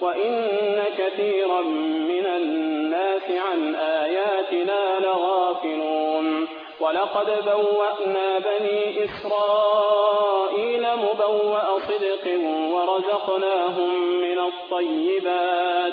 وإن كثيرا من الناس عن آياتنا لغافلون ولقد بوأنا بني إسرائيل مبوأ صدق ورزقناهم من الطيبات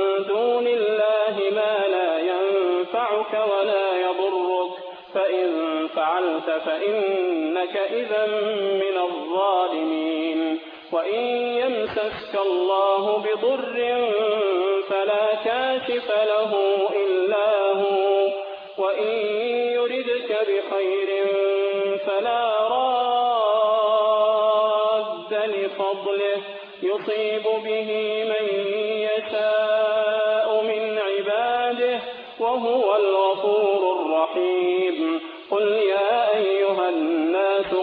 فعلت فإنك إذا من الظالمين. وإن يمسسك الله بضر فلا كاشف له إلا هو. وإن يردك بخير فلا راد لفضله. يصيب به من يشاء من عباده وهو الغفور الرحيم. قل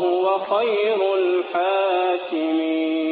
وهو خير الحاكمين